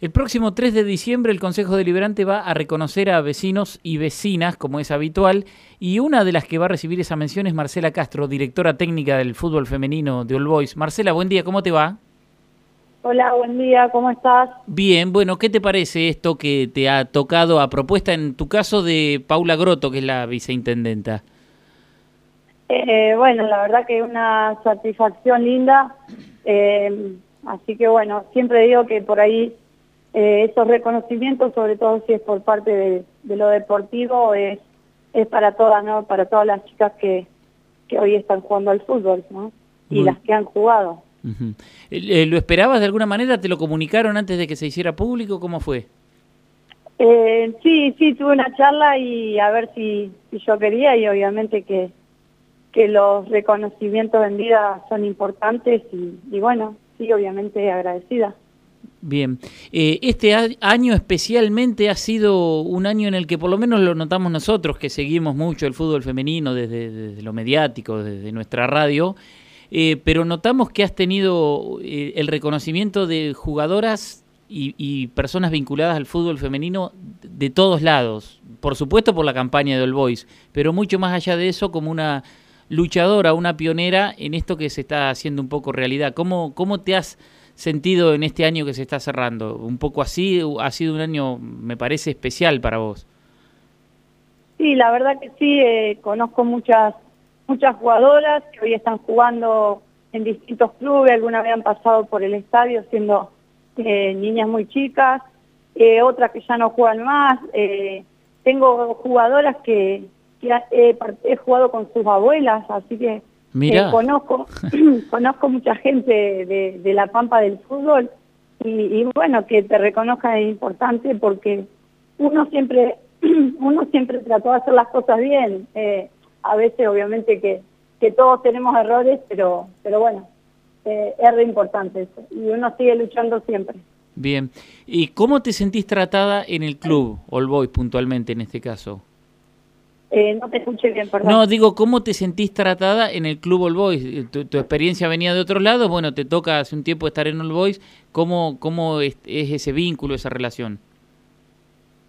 El próximo 3 de diciembre el Consejo Deliberante va a reconocer a vecinos y vecinas, como es habitual, y una de las que va a recibir esa mención es Marcela Castro, directora técnica del fútbol femenino de All Boys. Marcela, buen día, ¿cómo te va? Hola, buen día, ¿cómo estás? Bien, bueno, ¿qué te parece esto que te ha tocado a propuesta en tu caso de Paula Groto, que es la viceintendenta? Eh, bueno, la verdad que una satisfacción linda, eh, así que bueno, siempre digo que por ahí eh, esos reconocimientos, sobre todo si es por parte de, lo deportivo, es, es para todas, ¿no? Para todas las chicas que, que hoy están jugando al fútbol, ¿no? Y las que han jugado. Eh, ¿Lo esperabas de alguna manera? ¿Te lo comunicaron antes de que se hiciera público? ¿Cómo fue? Eh, sí, sí, tuve una charla y a ver si, si yo quería y obviamente que, que los reconocimientos en vida son importantes y, y bueno, sí, obviamente agradecida. Bien, eh, este año especialmente ha sido un año en el que por lo menos lo notamos nosotros, que seguimos mucho el fútbol femenino desde, lo mediático, desde nuestra radio, eh, pero notamos que has tenido eh, el reconocimiento de jugadoras y, personas vinculadas al fútbol femenino de todos lados, por supuesto por la campaña de All Boys, pero mucho más allá de eso como una luchadora, una pionera en esto que se está haciendo un poco realidad. ¿Cómo, cómo te has sentido en este año que se está cerrando? Un poco así, ha sido un año, me parece, especial para vos. Sí, la verdad que sí, eh, conozco muchas muchas jugadoras que hoy están jugando en distintos clubes, algunas habían pasado por el estadio siendo eh, niñas muy chicas, eh, otras que ya no juegan más. tengo jugadoras que, he, jugado con sus abuelas, así que Mira. conozco, conozco mucha gente de, la pampa del fútbol y, bueno, que te reconozca es importante porque uno siempre, uno siempre trató de hacer las cosas bien. Eh, a veces obviamente que, que todos tenemos errores, pero, pero bueno, eh, es re importante eso. Y uno sigue luchando siempre. Bien. ¿Y cómo te sentís tratada en el club, All Boys puntualmente en este caso? Eh, no te escuché bien, perdón. No, digo, ¿cómo te sentís tratada en el Club All Boys? Eh, tu, experiencia venía de otro lado, bueno, te toca hace un tiempo estar en All Boys. ¿Cómo, cómo es, ese vínculo, esa relación?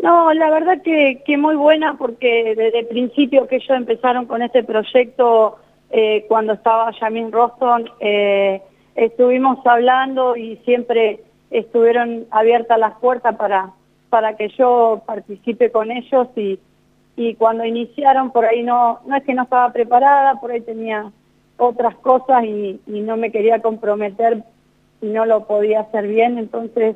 No, la verdad que, que muy buena porque desde el principio que ellos empezaron con este proyecto, eh, cuando estaba Yamin Roston, estuvimos hablando y siempre estuvieron abiertas las puertas para, para que yo participe con ellos y y cuando iniciaron por ahí no, no es que no estaba preparada, por ahí tenía otras cosas y, no me quería comprometer y no lo podía hacer bien, entonces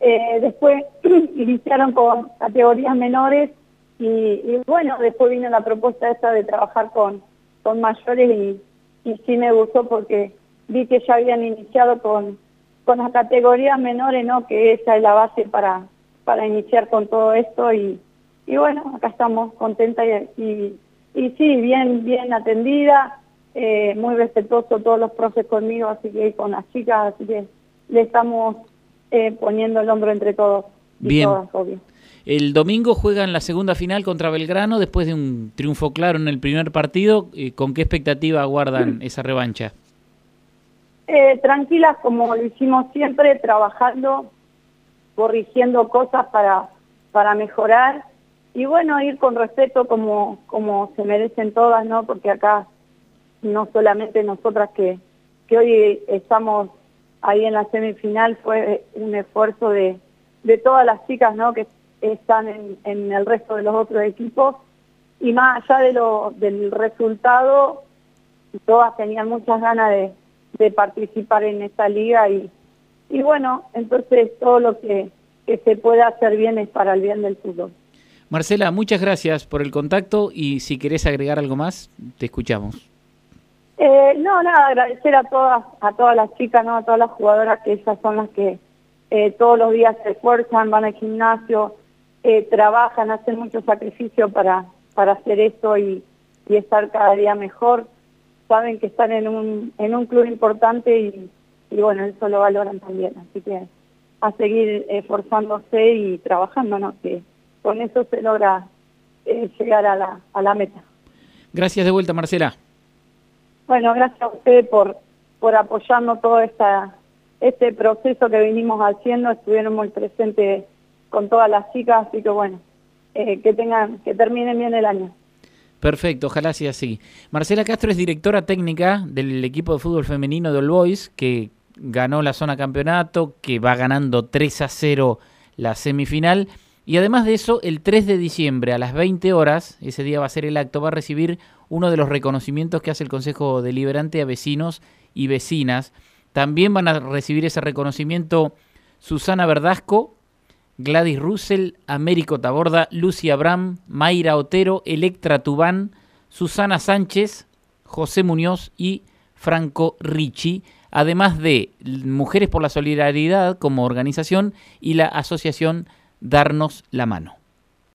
eh, después iniciaron con categorías menores y, bueno, después vino la propuesta esta de trabajar con, con mayores y, y sí me gustó porque vi que ya habían iniciado con, con las categorías menores, ¿no? que esa es la base para, para iniciar con todo esto y y bueno, acá estamos contentas y, y, sí, bien, bien atendida, eh, muy respetuoso todos los profes conmigo, así que con las chicas, así que le estamos eh, poniendo el hombro entre todos. bien. El domingo juegan la segunda final contra Belgrano después de un triunfo claro en el primer partido. Eh, ¿Con qué expectativa aguardan esa revancha? tranquilas, como lo hicimos siempre, trabajando, corrigiendo cosas para, para mejorar y bueno, ir con respeto como, como se merecen todas, ¿no? Porque acá no solamente nosotras que, que hoy estamos ahí en la semifinal, fue un esfuerzo de, de todas las chicas, ¿no? Que están en, en el resto de los otros equipos. Y más allá de lo, del resultado, todas tenían muchas ganas de, de participar en esta liga y, y bueno, entonces todo lo que, que se pueda hacer bien es para el bien del fútbol. Marcela, muchas gracias por el contacto y si querés agregar algo más, te escuchamos. Eh, no, nada, agradecer a todas, a todas las chicas, no, a todas las jugadoras que esas son las que eh, todos los días se esfuerzan, van al gimnasio, eh, trabajan, hacen mucho sacrificio para, para hacer esto y, y, estar cada día mejor. Saben que están en un, en un club importante y, y bueno, eso lo valoran también. Así que a seguir esforzándose y trabajando, ¿no? Que, con eso se logra eh, llegar a la, a la meta. Gracias de vuelta, Marcela. Bueno, gracias a usted por, por apoyarnos toda esta, este proceso que venimos haciendo, estuvieron muy presentes con todas las chicas, así que bueno, eh, que tengan, que terminen bien el año. Perfecto, ojalá sea así. Marcela Castro es directora técnica del equipo de fútbol femenino de All Boys, que ganó la zona campeonato, que va ganando 3 a 0 la semifinal. Y además de eso, el 3 de diciembre a las 20 horas, ese día va a ser el acto, va a recibir uno de los reconocimientos que hace el Consejo Deliberante a vecinos y vecinas. También van a recibir ese reconocimiento Susana Verdasco, Gladys Russell, Américo Taborda, Lucia Abram, Mayra Otero, Electra Tubán, Susana Sánchez, José Muñoz y Franco Ricci, además de Mujeres por la Solidaridad como organización y la asociación Darnos la Mano.